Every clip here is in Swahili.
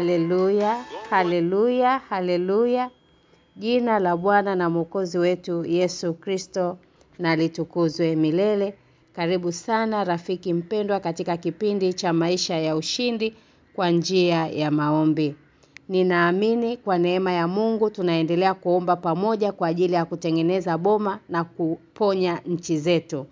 Haleluya, haleluya, haleluya. Jina la Bwana na Mwokozi wetu Yesu Kristo na litukuzwe milele. Karibu sana rafiki mpendwa katika kipindi cha maisha ya ushindi kwa njia ya maombi. Ninaamini kwa neema ya Mungu tunaendelea kuomba pamoja kwa ajili ya kutengeneza boma na kuponya nchi zetu.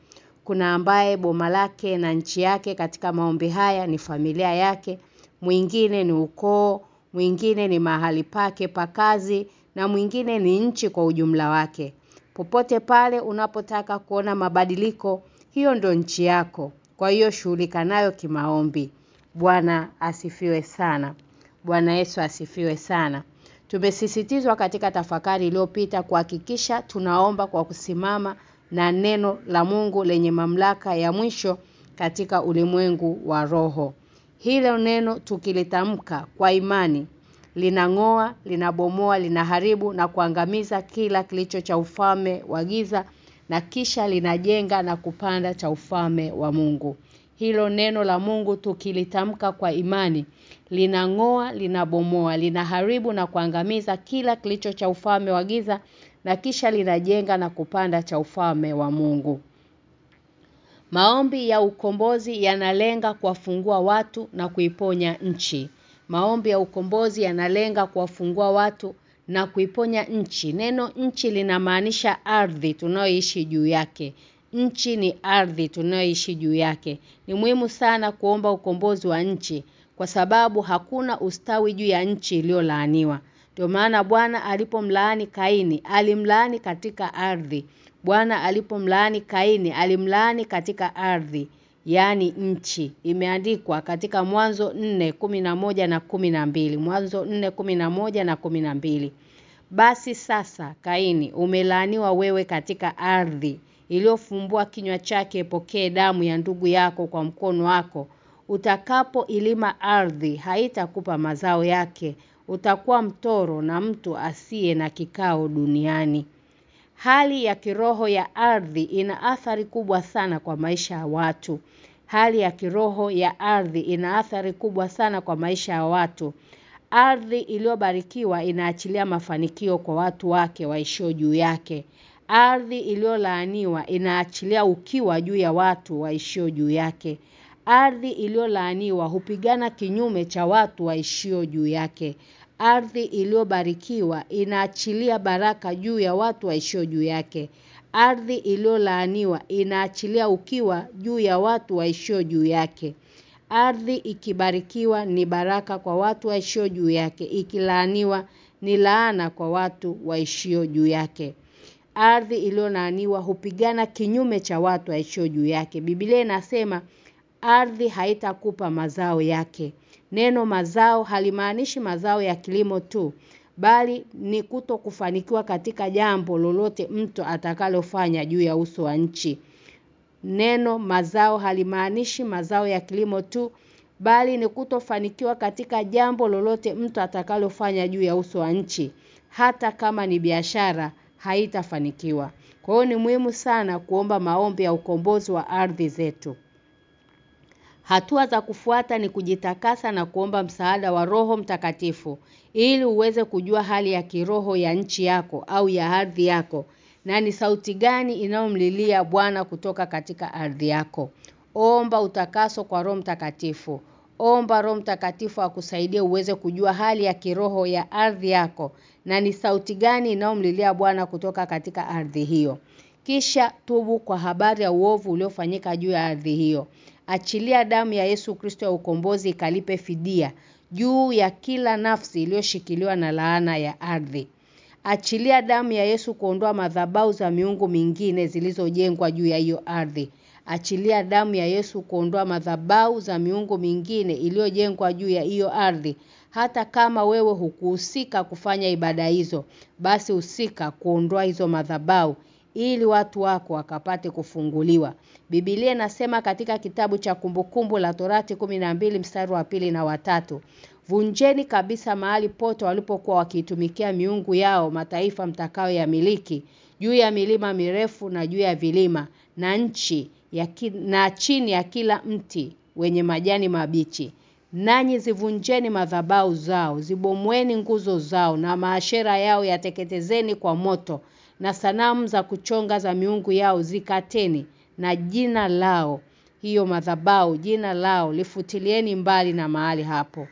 Kuna ambaye boma lake na nchi yake katika maombi haya ni familia yake, mwingine ni ukoo, mwingine ni mahali pake pa kazi na mwingine ni nchi kwa ujumla wake. Popote pale unapotaka kuona mabadiliko, hiyo ndo nchi yako. Kwa hiyo shughulika nayo kimaombi. Bwana asifiwe sana. Bwana Yesu asifiwe sana. Tumesisitizwa katika tafakari iliyopita kuhakikisha tunaomba kwa kusimama na neno la Mungu lenye mamlaka ya mwisho katika ulimwengu wa roho. Hilo neno tukilitamka kwa imani linang'oa, linabomoa, linaharibu na kuangamiza kila kilicho cha ufalme wa giza na kisha linajenga na kupanda cha ufalme wa Mungu. Hilo neno la Mungu tukilitamka kwa imani linang'oa, linabomoa, linaharibu na kuangamiza kila kilicho cha ufalme wa giza na kisha linajenga na kupanda cha ufalme wa Mungu. Maombi ya ukombozi yanalenga kuwafungua watu na kuiponya nchi. Maombi ya ukombozi yanalenga kuwafungua watu na kuiponya nchi. Neno nchi linamaanisha ardhi tunayoishi juu yake. Nchi ni ardhi tunayoishi juu yake. Ni muhimu sana kuomba ukombozi wa nchi kwa sababu hakuna ustawi juu ya nchi iliyolaaniwa. Ndio maana Bwana alipomlaani Kaini, alimlaani katika ardhi. Bwana alipomlaani Kaini, alimlaani katika ardhi, yani nchi. Imeandikwa katika Mwanzo 4:11 na 12. Mwanzo 4:11 na 12. Basi sasa Kaini umelaaniwa wewe katika ardhi iliyofumbua kinywa chake pokee damu ya ndugu yako kwa mkono wako utakapo ilima ardhi haitakupa mazao yake utakuwa mtoro na mtu asiye na kikao duniani Hali ya kiroho ya ardhi ina athari kubwa sana kwa maisha ya watu. Hali ya kiroho ya ardhi ina athari kubwa sana kwa maisha ya watu. Ardhi iliyobarikiwa inaachilia mafanikio kwa watu wake waishio juu yake. Ardhi iliyolaaniwa inaachilia ukiwa juu ya watu waishio juu yake. Ardhi iliyolaaniwa hupigana kinyume cha watu waishio juu yake. Ardhi iliyobarikiwa inaachilia baraka juu ya watu waishio juu yake. Ardhi iliyolaaniwa inaachilia ukiwa juu ya watu waishio juu yake. Ardhi ikibarikiwa ni baraka kwa watu waishio juu yake. Ikilaaniwa ni laana kwa watu waishio juu yake. Ardhi iliyolaaniwa hupigana kinyume cha watu waishio juu yake. Biblia inasema ardhi haitakupa mazao yake. Neno mazao halimaanishi mazao ya kilimo tu, bali ni kuto kufanikiwa katika jambo lolote mtu atakalofanya juu ya uso wa nchi. Neno mazao halimaanishi mazao ya kilimo tu, bali ni kutofanikiwa katika jambo lolote mtu atakalofanya juu ya uso wa nchi. Hata kama ni biashara haitafanikiwa. Kwa hiyo ni muhimu sana kuomba maombi ya ukombozi wa ardhi zetu. Hatua za kufuata ni kujitakasa na kuomba msaada wa Roho Mtakatifu ili uweze kujua hali ya kiroho ya nchi yako au ya ardhi yako na ni sauti gani inayomlilia Bwana kutoka katika ardhi yako. Omba utakaso kwa Roho Mtakatifu. Omba Roho Mtakatifu akusaidie uweze kujua hali ya kiroho ya ardhi yako na ni sauti gani inayomlilia Bwana kutoka katika ardhi hiyo. Kisha tubu kwa habari ya uovu uliofanyika juu ya ardhi hiyo. Achilia damu ya Yesu Kristo ya ukombozi ikalipe fidia juu ya kila nafsi iliyoshikiliwa na laana ya ardhi. Achilia damu ya Yesu kuondoa madhabau za miungu mingine zilizojengwa juu ya hiyo ardhi. Achilia damu ya Yesu kuondoa madhabau za miungu mingine iliyojengwa juu ya hiyo ardhi. Hata kama wewe hukuhusika kufanya ibada hizo, basi husika kuondoa hizo madhabahu ili watu wako wakapate kufunguliwa. Biblia inasema katika kitabu cha kumbukumbu la Torati 12 mstari wa pili na watatu Vunjeni kabisa mahali pote walipokuwa wakiitumikia miungu yao mataifa mtakao ya miliki juu ya milima mirefu na juu ya vilima na nchi ya ki, na chini ya kila mti wenye majani mabichi. Nanyi zivunjeni madhabau zao, zibomweni nguzo zao na maashera yao yateketezeni kwa moto na sanamu za kuchonga za miungu yao zikateni na jina lao hiyo madhabau jina lao lifutilieni mbali na mahali hapo.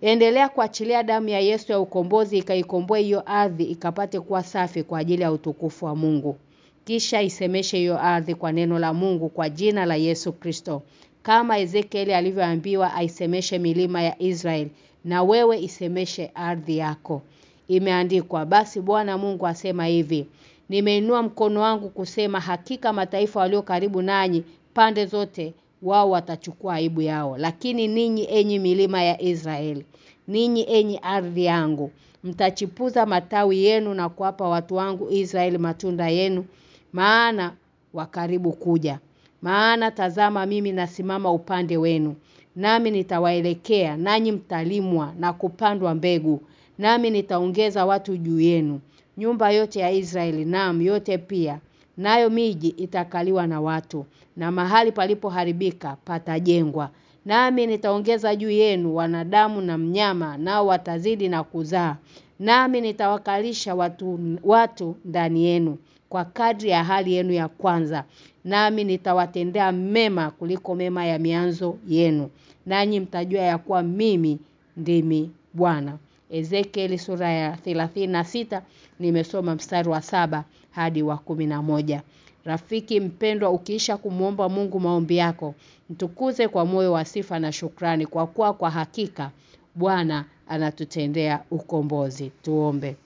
Endelea kuachilia damu ya Yesu ya ukombozi ikaikomboe hiyo ardhi ikapate kuwa safi kwa ajili ya utukufu wa Mungu. Kisha isemeshe hiyo ardhi kwa neno la Mungu kwa jina la Yesu Kristo. Kama Ezekieli alivyoambiwa aisemeshe milima ya Israel na wewe isemeshe ardhi yako. Imeandikwa. Basi Bwana Mungu asema hivi. Nimeinua mkono wangu kusema hakika mataifa walio karibu nanyi pande zote wao watachukua aibu yao. Lakini ninyi enyi milima ya Israeli ninyi enyi ardhi yangu mtachipuza matawi yenu na kuwapa watu wangu Israeli matunda yenu maana wakaribu kuja. Maana tazama mimi nasimama upande wenu nami nitawaelekea nanyi mtalimwa na kupandwa mbegu nami nitaongeza watu juu yenu nyumba yote ya Israeli naam yote pia. Nayo miji itakaliwa na watu na mahali palipoharibika patajengwa. Nami nitaongeza juu yenu wanadamu na mnyama nao watazidi na kuzaa. Nami nitawakalisha watu watu ndani yenu kwa kadri ya hali yenu ya kwanza. Nami nitawatendea mema kuliko mema ya mianzo yenu. Nanyi mtajua ya kuwa mimi ndimi Bwana Ezekiel sura ya 36 nimesoma mstari wa saba hadi wa moja. Rafiki mpendwa ukiisha kumwomba Mungu maombi yako mtukuze kwa moyo wa sifa na shukrani kwa kuwa kwa hakika Bwana anatutendea ukombozi. Tuombe.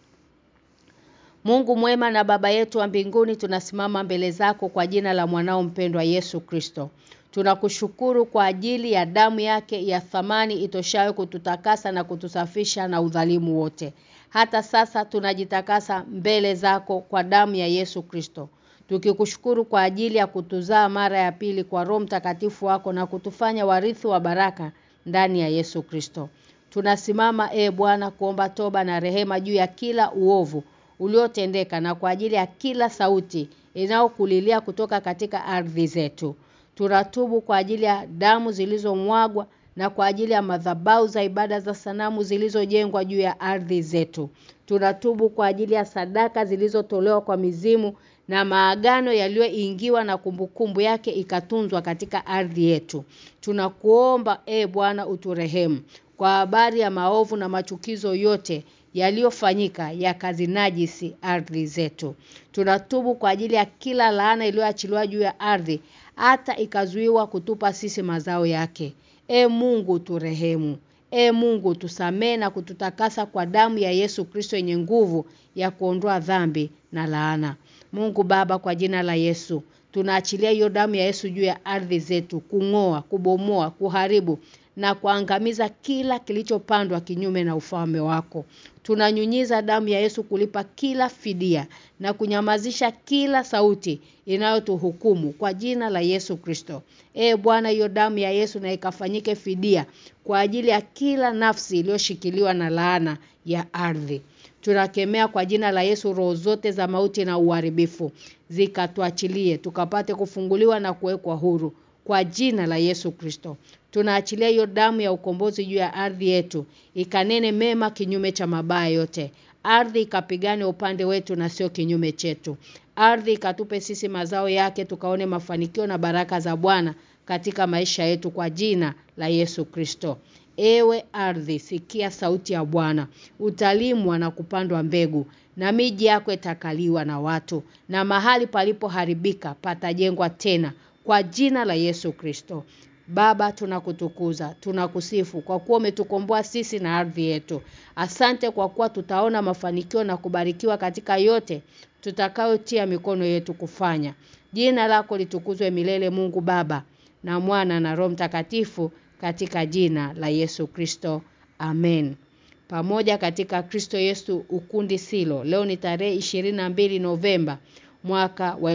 Mungu mwema na baba yetu wa mbinguni tunasimama mbele zako kwa jina la mwanao mpendwa Yesu Kristo Tunakushukuru kwa ajili ya damu yake ya thamani itoshayo kututakasa na kutusafisha na udhalimu wote. Hata sasa tunajitakasa mbele zako kwa damu ya Yesu Kristo. Tukikushukuru kwa ajili ya kutuzaa mara ya pili kwa Roho Mtakatifu wako na kutufanya warithi wa baraka ndani ya Yesu Kristo. Tunasimama e Bwana kuomba toba na rehema juu ya kila uovu uliotendeka na kwa ajili ya kila sauti inayokulilia kutoka katika ardhi zetu. Turatubu kwa ajili ya damu zilizomwagwa na kwa ajili ya madhabau za ibada za sanamu zilizojengwa juu ya ardhi zetu. Tunatubu kwa ajili ya sadaka zilizotolewa kwa mizimu na maagano yaliyoingiwa na kumbukumbu yake ikatunzwa katika ardhi yetu. Tunakuomba e Bwana uturehemu kwa habari ya maovu na machukizo yote yaliyofanyika ya kazi najisi ardhi zetu. Tunatubu kwa ajili ya kila laana iliyoachiliwa juu ya ardhi hata ikazuiwa kutupa sisi mazao yake. E Mungu turehemu. E Mungu tusamee na kututakasa kwa damu ya Yesu Kristo yenye nguvu ya kuondoa dhambi na laana. Mungu Baba kwa jina la Yesu Tunaachilia hiyo damu ya Yesu juu ya ardhi zetu kungoa, kubomoa, kuharibu na kuangamiza kila kilichopandwa kinyume na ufalme wako. Tunanyunyiza damu ya Yesu kulipa kila fidia na kunyamazisha kila sauti inayotuhukumu kwa jina la Yesu Kristo. E Bwana hiyo damu ya Yesu na ikafanyike fidia kwa ajili ya kila nafsi iliyoshikiliwa na laana ya ardhi. Tunakemea kwa jina la Yesu roho zote za mauti na uharibifu zikatuachilie tukapate kufunguliwa na kuwekwa huru kwa jina la Yesu Kristo. Tunaachilia hiyo damu ya ukombozi juu ya ardhi yetu ikanene mema kinyume cha mabaya yote. Ardhi ikapigane upande wetu na sio kinyume chetu. Ardhi ikatupe sisi mazao yake tukaone mafanikio na baraka za Bwana katika maisha yetu kwa jina la Yesu Kristo. Ewe ardhi sikia sauti ya Bwana. Utalimwa na kupandwa mbegu na miji yako itakaliwa na watu na mahali palipoharibika patajengwa tena kwa jina la Yesu Kristo. Baba tunakutukuza, tunakusifu kwa kuwa umetukomboa sisi na ardhi yetu. Asante kwa kuwa tutaona mafanikio na kubarikiwa katika yote tutakayotia mikono yetu kufanya. Jina lako litukuzwe milele Mungu Baba na Mwana na Roho Mtakatifu katika jina la Yesu Kristo. Amen. Pamoja katika Kristo Yesu ukundi silo. Leo ni tarehe 22 Novemba mwaka wa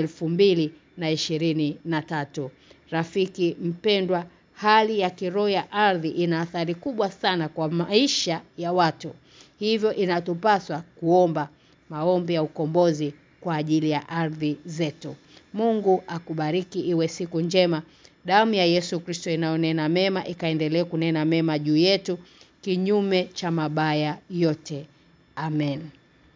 2023. Rafiki mpendwa, hali ya kiroho ya ardhi ina athari kubwa sana kwa maisha ya watu. Hivyo inatupaswa kuomba maombi ya ukombozi kwa ajili ya ardhi zetu. Mungu akubariki iwe siku njema. Damu ya Yesu Kristo inaonena mema ikaendelee kunena mema juu yetu kinyume cha mabaya yote. Amen.